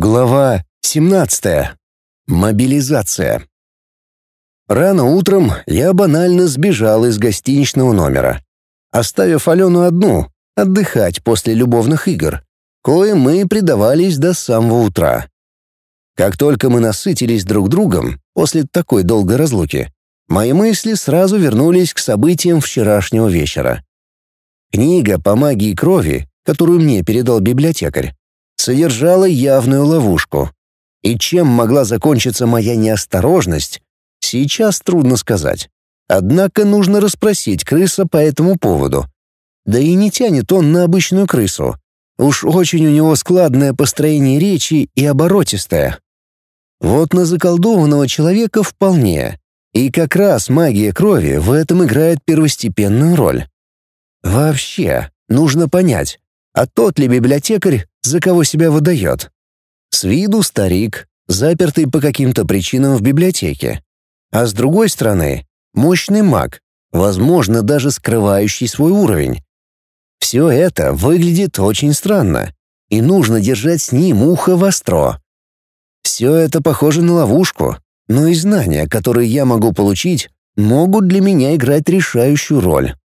Глава 17. Мобилизация. Рано утром я банально сбежал из гостиничного номера, оставив Алену одну отдыхать после любовных игр, коим мы предавались до самого утра. Как только мы насытились друг другом после такой долгой разлуки, мои мысли сразу вернулись к событиям вчерашнего вечера. Книга по магии крови, которую мне передал библиотекарь, содержала явную ловушку. И чем могла закончиться моя неосторожность, сейчас трудно сказать. Однако нужно расспросить крыса по этому поводу. Да и не тянет он на обычную крысу. Уж очень у него складное построение речи и оборотистое. Вот на заколдованного человека вполне. И как раз магия крови в этом играет первостепенную роль. Вообще, нужно понять, а тот ли библиотекарь, за кого себя выдает? С виду старик, запертый по каким-то причинам в библиотеке. А с другой стороны, мощный маг, возможно, даже скрывающий свой уровень. Все это выглядит очень странно, и нужно держать с ним ухо востро. Все это похоже на ловушку, но и знания, которые я могу получить, могут для меня играть решающую роль.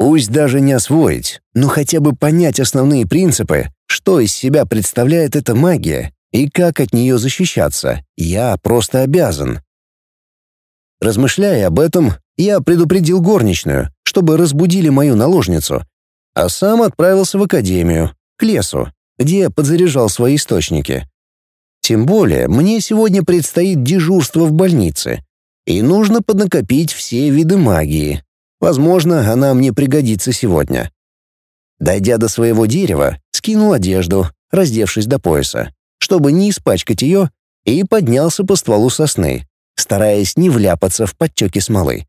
Пусть даже не освоить, но хотя бы понять основные принципы, что из себя представляет эта магия и как от нее защищаться, я просто обязан. Размышляя об этом, я предупредил горничную, чтобы разбудили мою наложницу, а сам отправился в академию, к лесу, где подзаряжал свои источники. Тем более, мне сегодня предстоит дежурство в больнице, и нужно поднакопить все виды магии, Возможно, она мне пригодится сегодня. Дойдя до своего дерева, скинул одежду, раздевшись до пояса, чтобы не испачкать ее, и поднялся по стволу сосны, стараясь не вляпаться в подтеки смолы.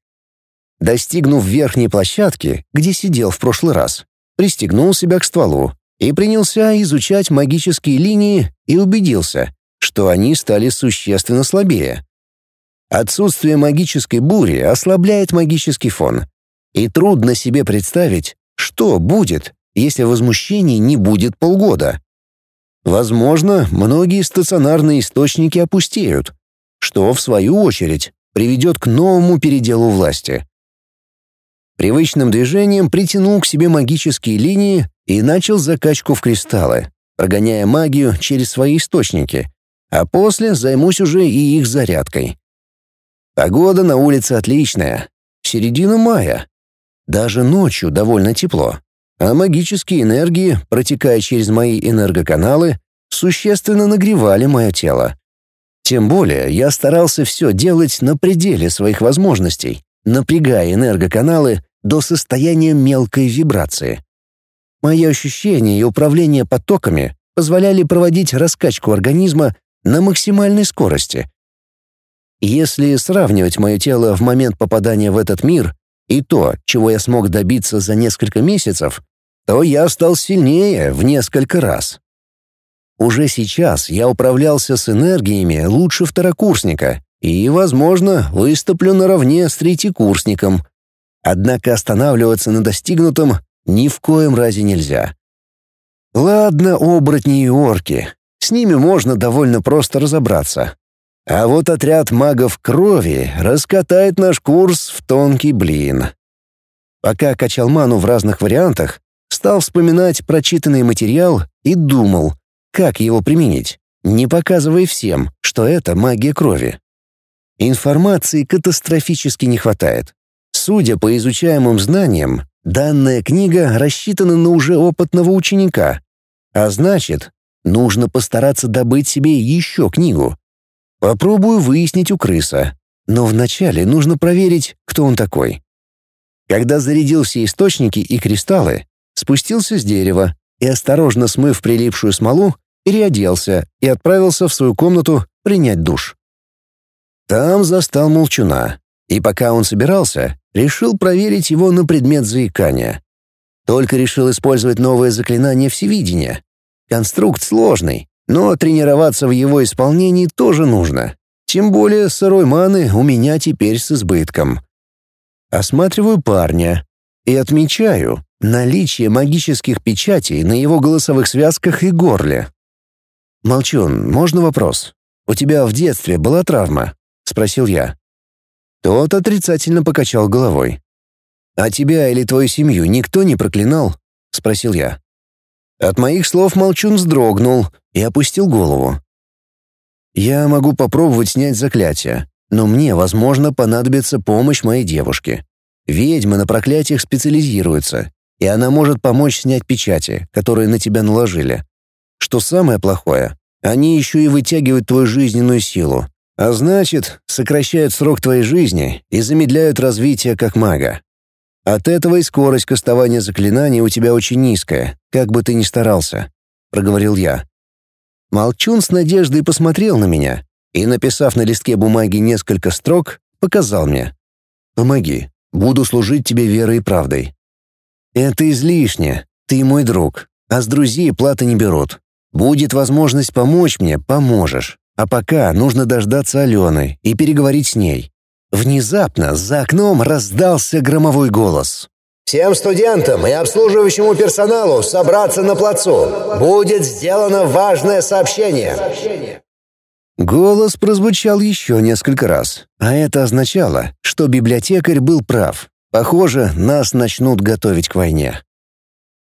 Достигнув верхней площадки, где сидел в прошлый раз, пристегнул себя к стволу и принялся изучать магические линии и убедился, что они стали существенно слабее. Отсутствие магической бури ослабляет магический фон, и трудно себе представить, что будет, если возмущений не будет полгода. Возможно, многие стационарные источники опустеют, что, в свою очередь, приведет к новому переделу власти. Привычным движением притянул к себе магические линии и начал закачку в кристаллы, прогоняя магию через свои источники, а после займусь уже и их зарядкой. Погода на улице отличная. Середина мая, даже ночью довольно тепло, а магические энергии, протекая через мои энергоканалы, существенно нагревали мое тело. Тем более я старался все делать на пределе своих возможностей, напрягая энергоканалы до состояния мелкой вибрации. Мои ощущения и управление потоками позволяли проводить раскачку организма на максимальной скорости. Если сравнивать мое тело в момент попадания в этот мир и то, чего я смог добиться за несколько месяцев, то я стал сильнее в несколько раз. Уже сейчас я управлялся с энергиями лучше второкурсника и, возможно, выступлю наравне с третьекурсником. Однако останавливаться на достигнутом ни в коем разе нельзя. Ладно, оборотни и орки, с ними можно довольно просто разобраться. А вот отряд магов крови раскатает наш курс в тонкий блин. Пока качал ману в разных вариантах, стал вспоминать прочитанный материал и думал, как его применить, не показывая всем, что это магия крови. Информации катастрофически не хватает. Судя по изучаемым знаниям, данная книга рассчитана на уже опытного ученика, а значит, нужно постараться добыть себе еще книгу, Попробую выяснить у крыса, но вначале нужно проверить, кто он такой. Когда зарядил все источники и кристаллы, спустился с дерева и, осторожно смыв прилипшую смолу, переоделся и отправился в свою комнату принять душ. Там застал молчуна, и пока он собирался, решил проверить его на предмет заикания. Только решил использовать новое заклинание всевидения. Конструкт сложный, но тренироваться в его исполнении тоже нужно. Тем более сырой маны у меня теперь с избытком. Осматриваю парня и отмечаю наличие магических печатей на его голосовых связках и горле. «Молчун, можно вопрос? У тебя в детстве была травма?» — спросил я. Тот отрицательно покачал головой. «А тебя или твою семью никто не проклинал?» — спросил я. От моих слов Молчун вздрогнул и опустил голову. «Я могу попробовать снять заклятие, но мне, возможно, понадобится помощь моей девушки. Ведьмы на проклятиях специализируются, и она может помочь снять печати, которые на тебя наложили. Что самое плохое, они еще и вытягивают твою жизненную силу, а значит, сокращают срок твоей жизни и замедляют развитие как мага. От этого и скорость кастования заклинаний у тебя очень низкая, как бы ты ни старался», — проговорил я. Молчун с надеждой посмотрел на меня и, написав на листке бумаги несколько строк, показал мне. «Помоги, буду служить тебе верой и правдой». «Это излишне, ты мой друг, а с друзей платы не берут. Будет возможность помочь мне, поможешь. А пока нужно дождаться Алены и переговорить с ней. Внезапно за окном раздался громовой голос. «Всем студентам и обслуживающему персоналу собраться на плацу. Будет сделано важное сообщение». Голос прозвучал еще несколько раз, а это означало, что библиотекарь был прав. Похоже, нас начнут готовить к войне.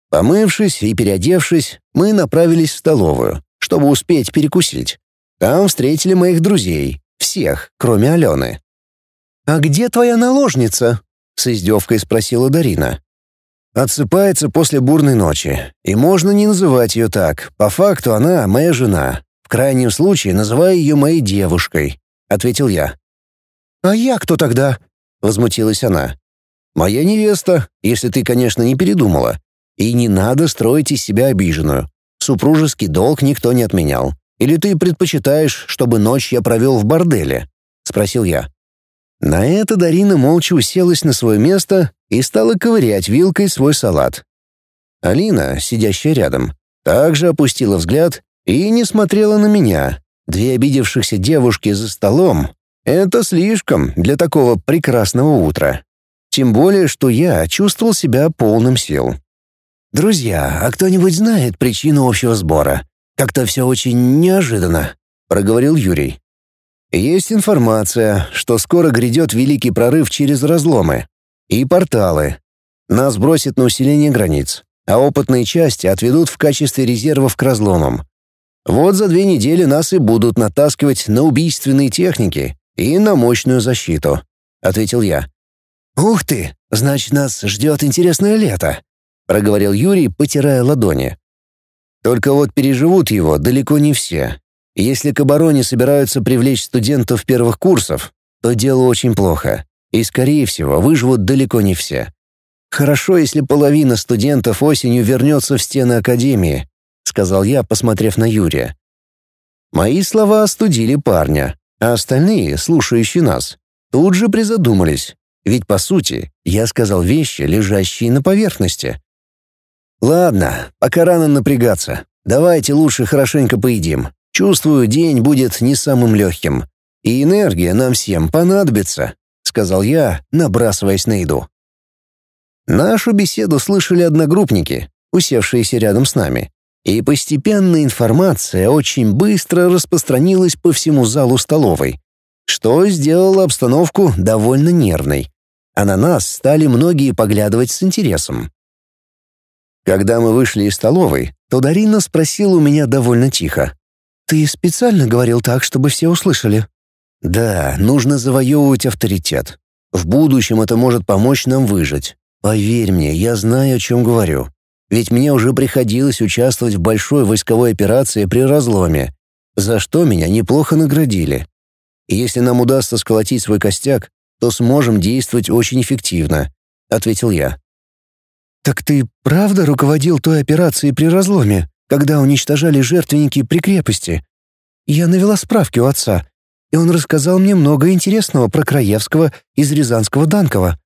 Помывшись и переодевшись, мы направились в столовую, чтобы успеть перекусить. Там встретили моих друзей, всех, кроме Алены. «А где твоя наложница?» — с издевкой спросила Дарина. «Отсыпается после бурной ночи, и можно не называть ее так. По факту она моя жена. В крайнем случае называй ее моей девушкой», — ответил я. «А я кто тогда?» — возмутилась она. «Моя невеста, если ты, конечно, не передумала. И не надо строить из себя обиженную. Супружеский долг никто не отменял. Или ты предпочитаешь, чтобы ночь я провел в борделе?» — спросил я. На это Дарина молча уселась на свое место и стала ковырять вилкой свой салат. Алина, сидящая рядом, также опустила взгляд и не смотрела на меня. Две обидевшихся девушки за столом — это слишком для такого прекрасного утра. Тем более, что я чувствовал себя полным сил. «Друзья, а кто-нибудь знает причину общего сбора? Как-то все очень неожиданно», — проговорил Юрий. Есть информация, что скоро грядет великий прорыв через разломы и порталы. Нас бросит на усиление границ, а опытные части отведут в качестве резервов к разломам. Вот за две недели нас и будут натаскивать на убийственные техники и на мощную защиту», — ответил я. «Ух ты, значит, нас ждет интересное лето», — проговорил Юрий, потирая ладони. «Только вот переживут его далеко не все, если к обороне собираются привлечь студентов первых курсов, то дело очень плохо, и, скорее всего, выживут далеко не все. Хорошо, если половина студентов осенью вернется в стены академии, сказал я, посмотрев на Юрия. Мои слова остудили парня, а остальные, слушающие нас, тут же призадумались, ведь по сути я сказал вещи, лежащие на поверхности. Ладно, пока рано напрягаться. Давайте лучше хорошенько поедим. Чувствую, день будет не самым легким. И энергия нам всем понадобится», — сказал я, набрасываясь на еду. Нашу беседу слышали одногруппники, усевшиеся рядом с нами. И постепенно информация очень быстро распространилась по всему залу столовой, что сделало обстановку довольно нервной. А на нас стали многие поглядывать с интересом. Когда мы вышли из столовой, то Дарина спросила у меня довольно тихо. «Ты специально говорил так, чтобы все услышали?» «Да, нужно завоевывать авторитет. В будущем это может помочь нам выжить. Поверь мне, я знаю, о чем говорю. Ведь мне уже приходилось участвовать в большой войсковой операции при разломе, за что меня неплохо наградили. И если нам удастся сколотить свой костяк, то сможем действовать очень эффективно», — ответил я. «Так ты правда руководил той операцией при разломе?» Когда уничтожали жертвенники при крепости. Я навела справки у отца, и он рассказал мне много интересного про Краевского из Рязанского Данкова.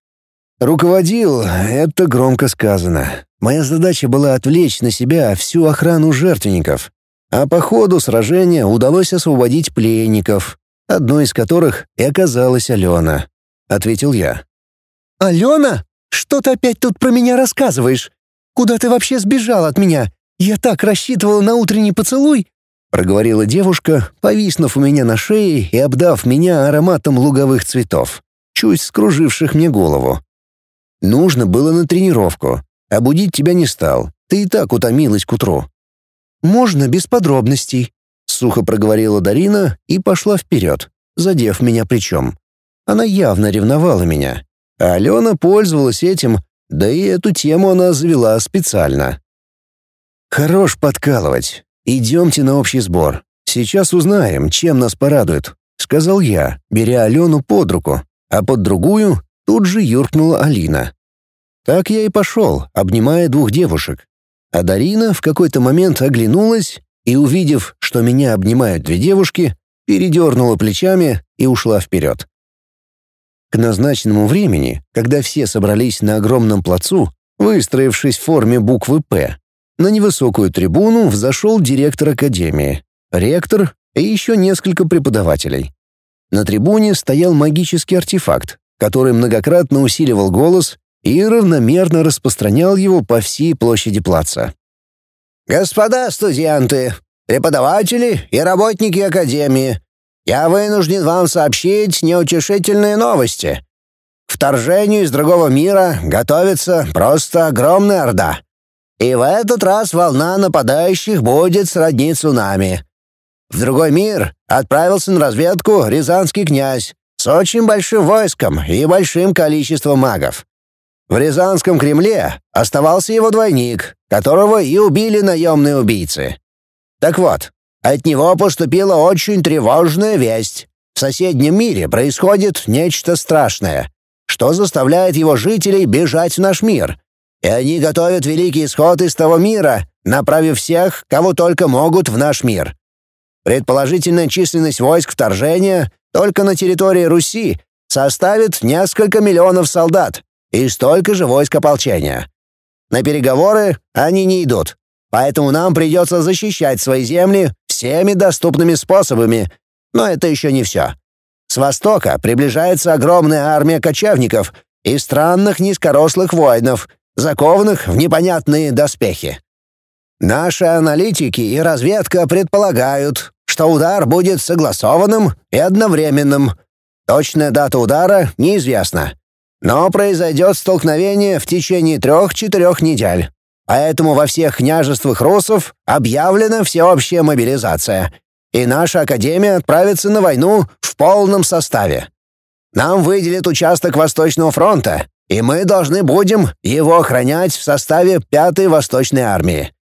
«Руководил — это громко сказано. Моя задача была отвлечь на себя всю охрану жертвенников. А по ходу сражения удалось освободить пленников, одной из которых и оказалась Алена», — ответил я. «Алена? Что ты опять тут про меня рассказываешь? Куда ты вообще сбежал от меня? Я так рассчитывала на утренний поцелуй. — проговорила девушка, повиснув у меня на шее и обдав меня ароматом луговых цветов, чуть скруживших мне голову. «Нужно было на тренировку. А будить тебя не стал. Ты и так утомилась к утру». «Можно без подробностей», — сухо проговорила Дарина и пошла вперед, задев меня плечом. Она явно ревновала меня. А Алена пользовалась этим, да и эту тему она завела специально. «Хорош подкалывать. Идемте на общий сбор. Сейчас узнаем, чем нас порадует», — сказал я, беря Алену под руку, а под другую тут же юркнула Алина. Так я и пошел, обнимая двух девушек. А Дарина в какой-то момент оглянулась и, увидев, что меня обнимают две девушки, передернула плечами и ушла вперед. К назначенному времени, когда все собрались на огромном плацу, выстроившись в форме буквы «П», на невысокую трибуну взошел директор академии, ректор и еще несколько преподавателей. На трибуне стоял магический артефакт, который многократно усиливал голос и равномерно распространял его по всей площади плаца. «Господа студенты, преподаватели и работники Академии, я вынужден вам сообщить неутешительные новости. К вторжению из другого мира готовится просто огромная орда. И в этот раз волна нападающих будет сродни цунами. В другой мир отправился на разведку рязанский князь с очень большим войском и большим количеством магов. В Рязанском Кремле оставался его двойник, которого и убили наемные убийцы. Так вот, от него поступила очень тревожная весть. В соседнем мире происходит нечто страшное, что заставляет его жителей бежать в наш мир. И они готовят великий исход из того мира, направив всех, кого только могут, в наш мир. Предположительная численность войск вторжения только на территории Руси составит несколько миллионов солдат, и столько же войск ополчения. На переговоры они не идут, поэтому нам придется защищать свои земли всеми доступными способами, но это еще не все. С востока приближается огромная армия кочевников и странных низкорослых воинов, закованных в непонятные доспехи. Наши аналитики и разведка предполагают, что удар будет согласованным и одновременным. Точная дата удара неизвестна. Но произойдет столкновение в течение трех-четырех недель. Поэтому во всех княжествах русов объявлена всеобщая мобилизация, и наша академия отправится на войну в полном составе. Нам выделят участок Восточного фронта, и мы должны будем его охранять в составе Пятой Восточной армии.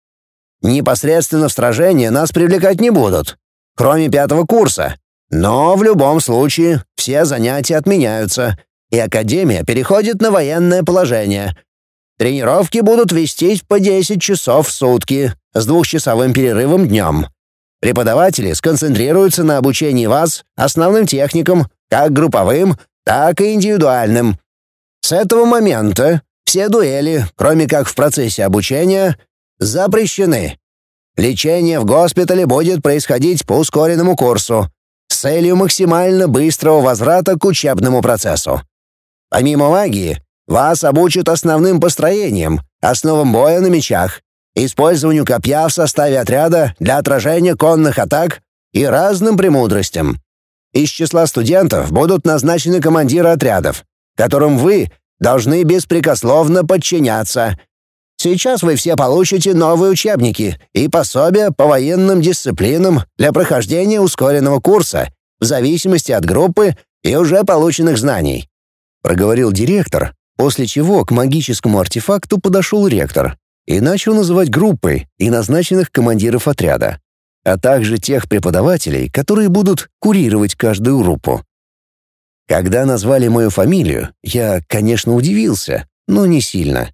Непосредственно в сражение нас привлекать не будут, кроме пятого курса, но в любом случае все занятия отменяются, и Академия переходит на военное положение. Тренировки будут вестись по 10 часов в сутки с двухчасовым перерывом днем. Преподаватели сконцентрируются на обучении вас основным техникам, как групповым, так и индивидуальным. С этого момента все дуэли, кроме как в процессе обучения, запрещены. Лечение в госпитале будет происходить по ускоренному курсу с целью максимально быстрого возврата к учебному процессу. Помимо магии, вас обучат основным построениям, основам боя на мечах, использованию копья в составе отряда для отражения конных атак и разным премудростям. Из числа студентов будут назначены командиры отрядов, которым вы должны беспрекословно подчиняться. Сейчас вы все получите новые учебники и пособия по военным дисциплинам для прохождения ускоренного курса в зависимости от группы и уже полученных знаний проговорил директор, после чего к магическому артефакту подошел ректор и начал называть группы и назначенных командиров отряда, а также тех преподавателей, которые будут курировать каждую группу. Когда назвали мою фамилию, я, конечно, удивился, но не сильно.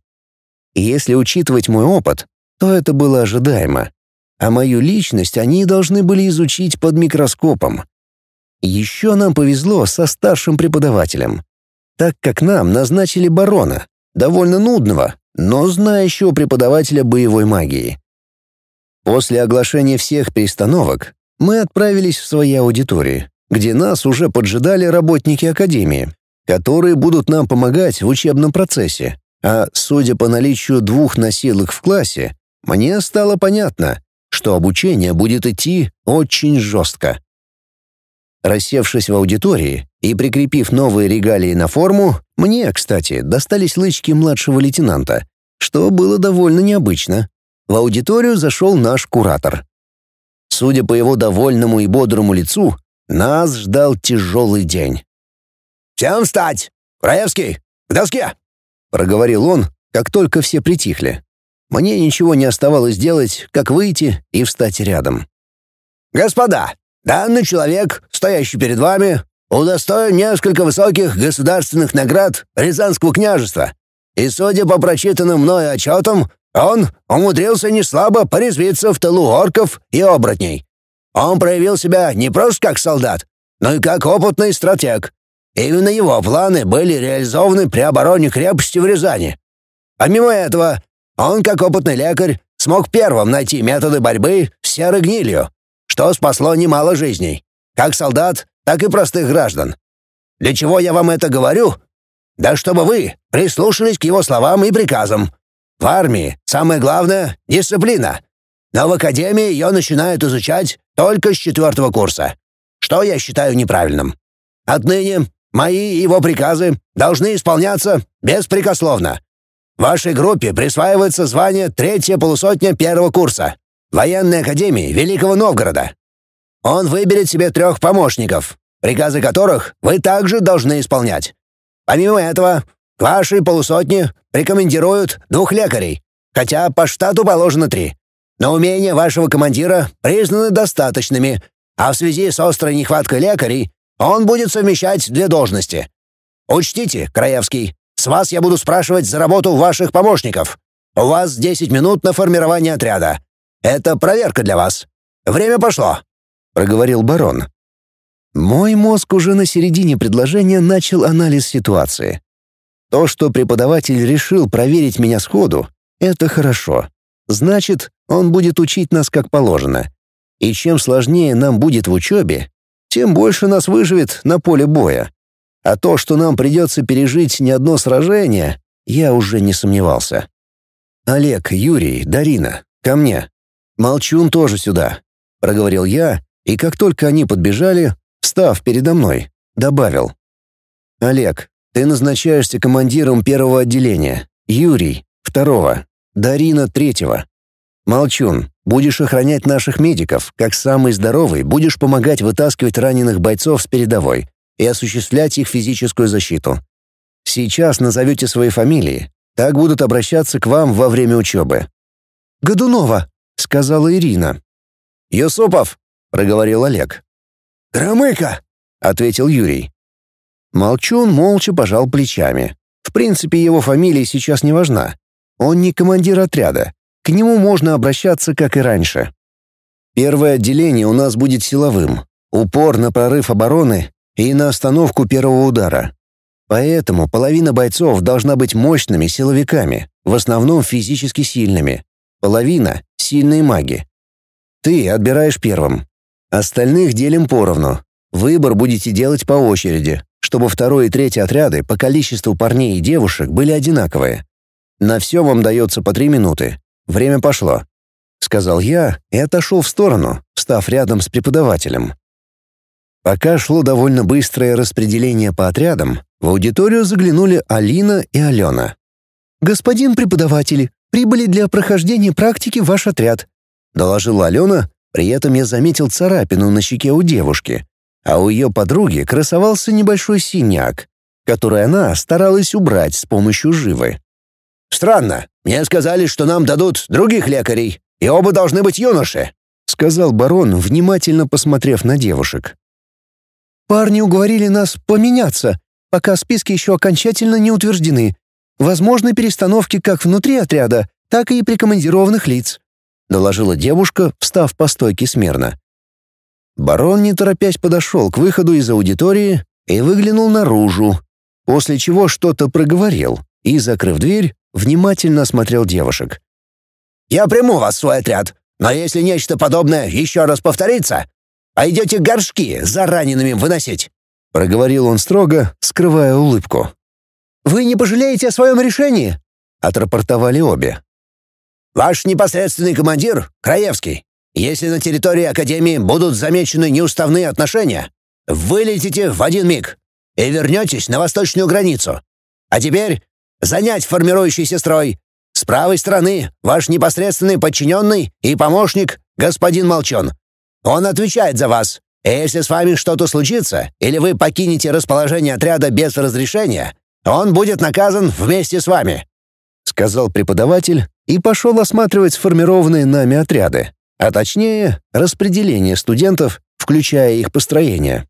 если учитывать мой опыт, то это было ожидаемо. А мою личность они должны были изучить под микроскопом. Еще нам повезло со старшим преподавателем так как нам назначили барона, довольно нудного, но знающего преподавателя боевой магии. После оглашения всех перестановок мы отправились в свои аудитории, где нас уже поджидали работники академии, которые будут нам помогать в учебном процессе. А судя по наличию двух носилок в классе, мне стало понятно, что обучение будет идти очень жестко. Рассевшись в аудитории и прикрепив новые регалии на форму, мне, кстати, достались лычки младшего лейтенанта, что было довольно необычно. В аудиторию зашел наш куратор. Судя по его довольному и бодрому лицу, нас ждал тяжелый день. «Всем встать! Краевский, к доске!» — проговорил он, как только все притихли. Мне ничего не оставалось делать, как выйти и встать рядом. «Господа, данный человек, стоящий перед вами, удостоен несколько высоких государственных наград Рязанского княжества. И, судя по прочитанным мною отчетам, он умудрился неслабо порезвиться в тылу орков и оборотней. Он проявил себя не просто как солдат, но и как опытный стратег. Именно его планы были реализованы при обороне крепости в Рязани. Помимо этого, он, как опытный лекарь, смог первым найти методы борьбы с серой гнилью, что спасло немало жизней, как солдат, так и простых граждан. Для чего я вам это говорю? Да чтобы вы прислушались к его словам и приказам. В армии самое главное — дисциплина. Но в академии ее начинают изучать только с четвертого курса, что я считаю неправильным. Отныне мои его приказы должны исполняться беспрекословно. Вашей группе присваивается звание третья полусотня первого курса военной академии Великого Новгорода. Он выберет себе трех помощников, приказы которых вы также должны исполнять. Помимо этого, к вашей полусотне рекомендуют двух лекарей, хотя по штату положено три. Но умения вашего командира признаны достаточными, а в связи с острой нехваткой лекарей он будет совмещать две должности. Учтите, Краевский, с вас я буду спрашивать за работу ваших помощников. У вас 10 минут на формирование отряда. Это проверка для вас. Время пошло», — проговорил барон. Мой мозг уже на середине предложения начал анализ ситуации. То, что преподаватель решил проверить меня сходу, это хорошо. Значит, он будет учить нас как положено. И чем сложнее нам будет в учебе, тем больше нас выживет на поле боя. А то, что нам придется пережить не одно сражение, я уже не сомневался. «Олег, Юрий, Дарина, ко мне. Молчун тоже сюда», — проговорил я, и как только они подбежали, встав передо мной, добавил. «Олег, ты назначаешься командиром первого отделения, Юрий — второго, Дарина — третьего. Молчун, будешь охранять наших медиков, как самый здоровый будешь помогать вытаскивать раненых бойцов с передовой, и осуществлять их физическую защиту. Сейчас назовете свои фамилии, так будут обращаться к вам во время учебы». «Годунова», — сказала Ирина. «Юсупов», — проговорил Олег. «Громыко», — ответил Юрий. Молчун молча пожал плечами. В принципе, его фамилия сейчас не важна. Он не командир отряда. К нему можно обращаться, как и раньше. Первое отделение у нас будет силовым. Упор на прорыв обороны и на остановку первого удара. Поэтому половина бойцов должна быть мощными силовиками, в основном физически сильными. Половина — сильные маги. Ты отбираешь первым. Остальных делим поровну. Выбор будете делать по очереди, чтобы второй и третий отряды по количеству парней и девушек были одинаковые. На все вам дается по три минуты. Время пошло», — сказал я и отошел в сторону, встав рядом с преподавателем. Пока шло довольно быстрое распределение по отрядам, в аудиторию заглянули Алина и Алена. «Господин преподаватель, прибыли для прохождения практики ваш отряд», — доложила Алена, при этом я заметил царапину на щеке у девушки, а у ее подруги красовался небольшой синяк, который она старалась убрать с помощью живы. «Странно, мне сказали, что нам дадут других лекарей, и оба должны быть юноши», — сказал барон, внимательно посмотрев на девушек. Парни уговорили нас поменяться, пока списки еще окончательно не утверждены. Возможны перестановки как внутри отряда, так и прикомандированных лиц», — доложила девушка, встав по стойке смирно. Барон, не торопясь, подошел к выходу из аудитории и выглянул наружу, после чего что-то проговорил и, закрыв дверь, внимательно осмотрел девушек. «Я приму вас в свой отряд, но если нечто подобное еще раз повторится, Пойдете горшки за ранеными выносить!» — проговорил он строго, скрывая улыбку. «Вы не пожалеете о своем решении?» — отрапортовали обе. «Ваш непосредственный командир — Краевский. Если на территории Академии будут замечены неуставные отношения, вылетите в один миг и вернетесь на восточную границу. А теперь занять формирующийся строй. С правой стороны ваш непосредственный подчиненный и помощник, господин Молчон. Он отвечает за вас. Если с вами что-то случится, или вы покинете расположение отряда без разрешения, он будет наказан вместе с вами», — сказал преподаватель и пошел осматривать сформированные нами отряды, а точнее, распределение студентов, включая их построение.